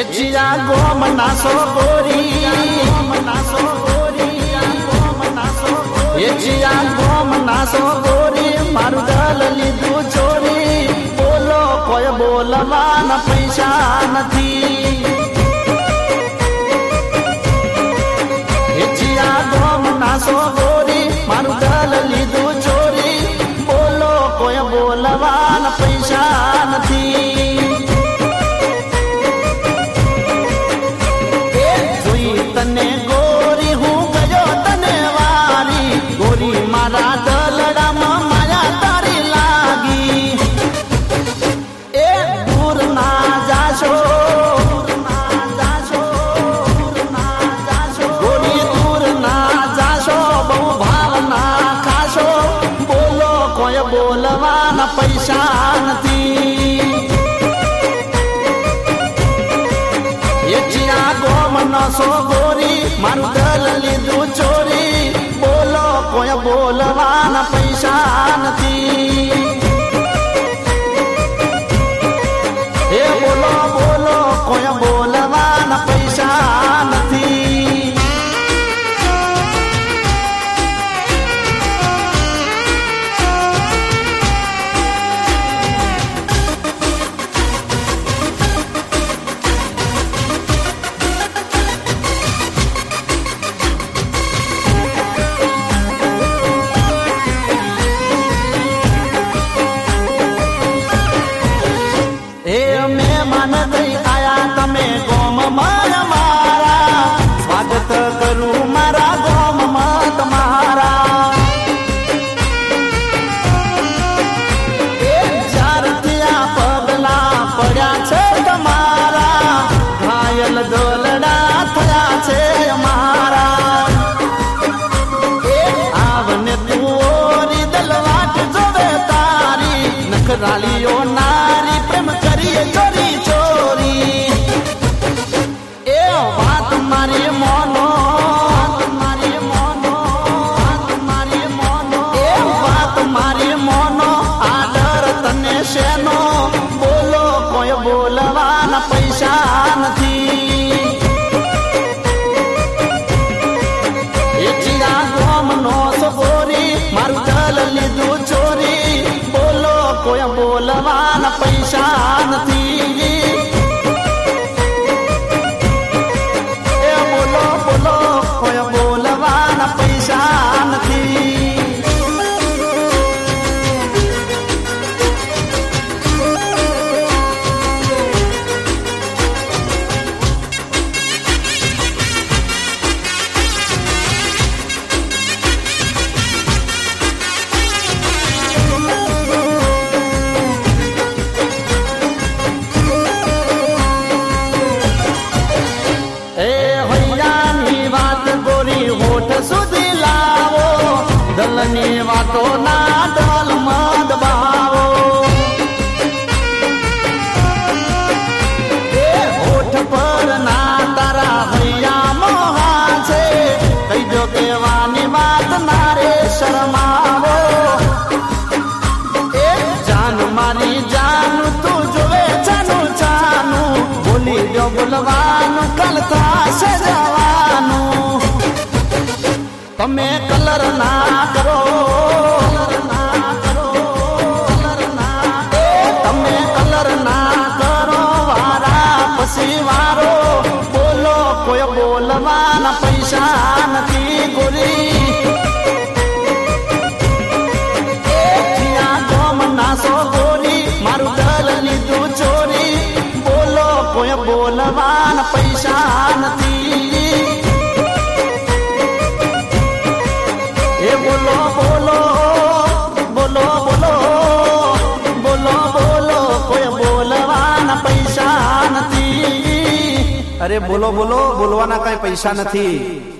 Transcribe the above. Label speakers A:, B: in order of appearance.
A: એચિયા સો નાસો એચિયા ગોમ નાસો ગોરી મારું દલ લીધું ચોરી. બોલો કોઈ બોલવાના પૈસા નથી. બોલવાના પૈસા નથી એચિયા ગોમ નસો ગોરી મારું દલ લીધું ચોરી બોલો કોઈ બોલવાના પૈસા નથી da દલની વાતો ના દલ મદ બાવો એ ના તારા હૈયા મોહા છે. કહી કેવાની વાત ના રે શરમાવો જાન મારી જાન, તું જોવે જાનું બોલવાનું, કલતા થશે જવાનું તમે કલર ના કરો, તમે કલર કરો, વારા પછી બોલો, કોઈ બોલવાના પૈસા નથી ગોરી. મારું દલ લીધું ચોરી. બોલો, કોઈ બોલવાના પૈસા અરે બોલો બોલો બોલવાના કઈ પૈસા નથી.